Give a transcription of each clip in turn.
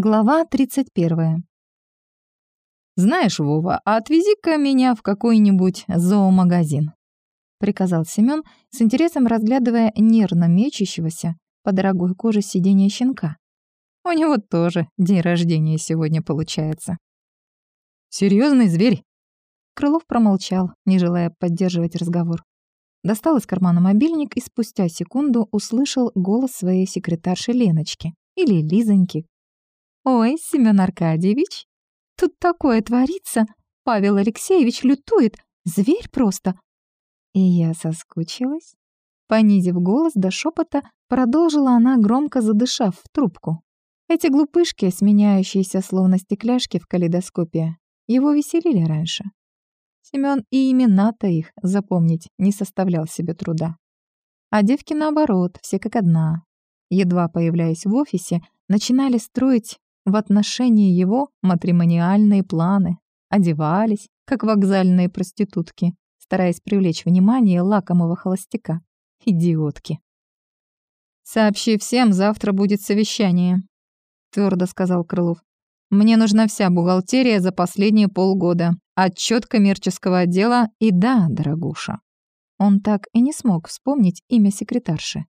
Глава 31. «Знаешь, Вова, отвези-ка меня в какой-нибудь зоомагазин», — приказал Семён, с интересом разглядывая нервно мечущегося по дорогой коже сиденья щенка. У него тоже день рождения сегодня получается. Серьезный зверь?» Крылов промолчал, не желая поддерживать разговор. Достал из кармана мобильник и спустя секунду услышал голос своей секретарши Леночки или Лизоньки, «Ой, Семён Аркадьевич, тут такое творится. Павел Алексеевич лютует. Зверь просто». И я соскучилась. Понизив голос до шепота, продолжила она, громко задышав в трубку. Эти глупышки, сменяющиеся словно стекляшки в калейдоскопе, его веселили раньше. Семён и имена-то их запомнить не составлял себе труда. А девки, наоборот, все как одна. Едва появляясь в офисе, начинали строить в отношении его матримониальные планы, одевались, как вокзальные проститутки, стараясь привлечь внимание лакомого холостяка. Идиотки. «Сообщи всем, завтра будет совещание», — твердо сказал Крылов. «Мне нужна вся бухгалтерия за последние полгода, отчет коммерческого отдела и да, дорогуша». Он так и не смог вспомнить имя секретарши.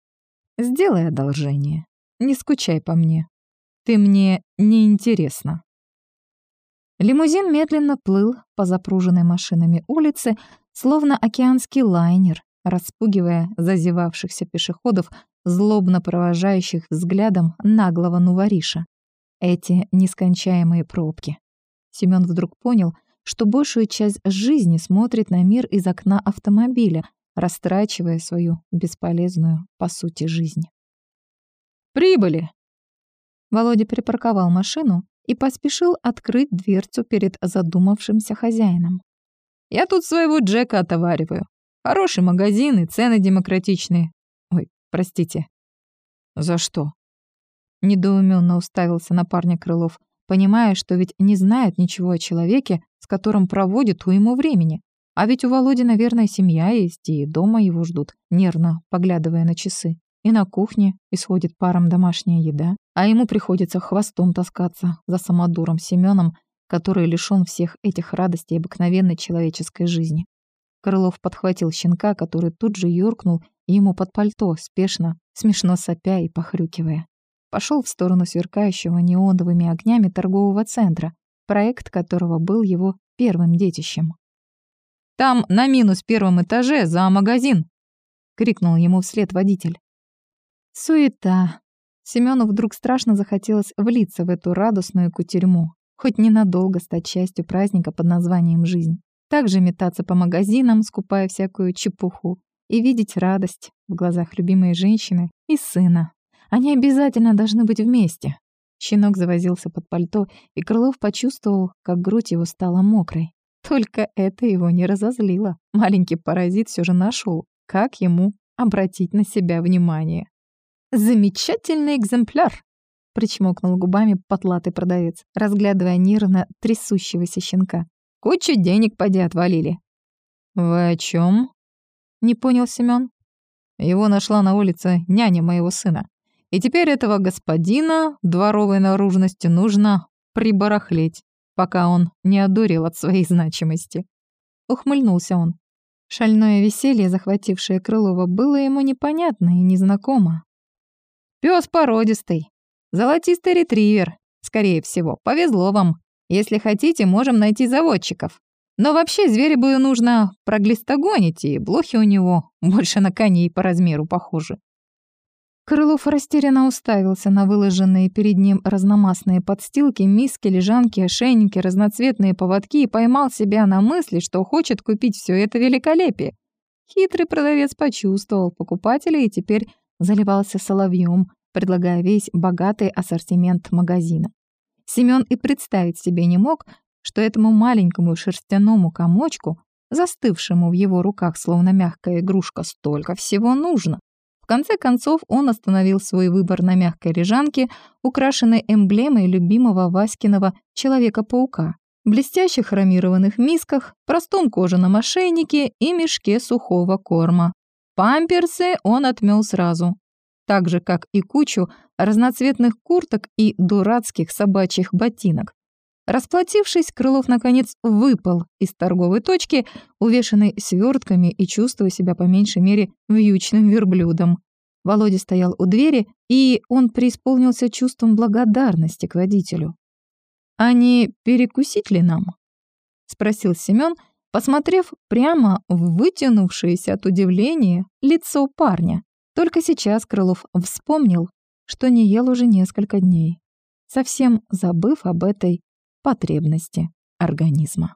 «Сделай одолжение. Не скучай по мне. Ты мне не интересна. Лимузин медленно плыл по запруженной машинами улице, словно океанский лайнер, распугивая зазевавшихся пешеходов, злобно провожающих взглядом наглого нувариша. Эти нескончаемые пробки. Семён вдруг понял, что большую часть жизни смотрит на мир из окна автомобиля, растрачивая свою бесполезную, по сути, жизнь. «Прибыли!» Володя припарковал машину и поспешил открыть дверцу перед задумавшимся хозяином. «Я тут своего Джека отовариваю. Хороший магазин и цены демократичные. Ой, простите». «За что?» Недоуменно уставился на парня Крылов, понимая, что ведь не знает ничего о человеке, с которым проводит уйму времени. А ведь у Володи, наверное, семья есть, и дома его ждут, нервно поглядывая на часы. И на кухне исходит паром домашняя еда, а ему приходится хвостом таскаться за самодуром Семеном, который лишён всех этих радостей обыкновенной человеческой жизни. Крылов подхватил щенка, который тут же юркнул ему под пальто, спешно, смешно сопя и похрюкивая. Пошел в сторону сверкающего неоновыми огнями торгового центра, проект которого был его первым детищем. «Там на минус первом этаже за магазин!» — крикнул ему вслед водитель. Суета. Семену вдруг страшно захотелось влиться в эту радостную кутерьму, хоть ненадолго стать частью праздника под названием «Жизнь». Также метаться по магазинам, скупая всякую чепуху, и видеть радость в глазах любимой женщины и сына. Они обязательно должны быть вместе. Щенок завозился под пальто, и Крылов почувствовал, как грудь его стала мокрой. Только это его не разозлило. Маленький паразит все же нашел, как ему обратить на себя внимание. «Замечательный экземпляр!» — причмокнул губами потлатый продавец, разглядывая нервно трясущегося щенка. «Кучу денег поди отвалили». «Вы о чем? не понял Семён. Его нашла на улице няня моего сына. И теперь этого господина дворовой наружности нужно прибарахлеть, пока он не одурел от своей значимости. Ухмыльнулся он. Шальное веселье, захватившее Крылова, было ему непонятно и незнакомо. Пес породистый. Золотистый ретривер, скорее всего. Повезло вам. Если хотите, можем найти заводчиков. Но вообще зверя бы нужно проглистогонить, и блохи у него больше на коней по размеру похожи. Крылов растерянно уставился на выложенные перед ним разномастные подстилки, миски, лежанки, ошейники, разноцветные поводки и поймал себя на мысли, что хочет купить все это великолепие. Хитрый продавец почувствовал покупателя и теперь заливался соловьем, предлагая весь богатый ассортимент магазина. Семён и представить себе не мог, что этому маленькому шерстяному комочку, застывшему в его руках словно мягкая игрушка, столько всего нужно. В конце концов он остановил свой выбор на мягкой лежанке, украшенной эмблемой любимого Васькиного Человека-паука, блестящих хромированных мисках, простом кожаном ошейнике и мешке сухого корма. Памперсы он отмел сразу. так же, как и кучу разноцветных курток и дурацких собачьих ботинок. Расплатившись, Крылов, наконец, выпал из торговой точки, увешанной свертками и чувствуя себя по меньшей мере вьючным верблюдом. Володя стоял у двери, и он преисполнился чувством благодарности к водителю. «А не перекусить ли нам?» — спросил Семён, посмотрев прямо в вытянувшееся от удивления лицо парня. Только сейчас Крылов вспомнил, что не ел уже несколько дней, совсем забыв об этой потребности организма.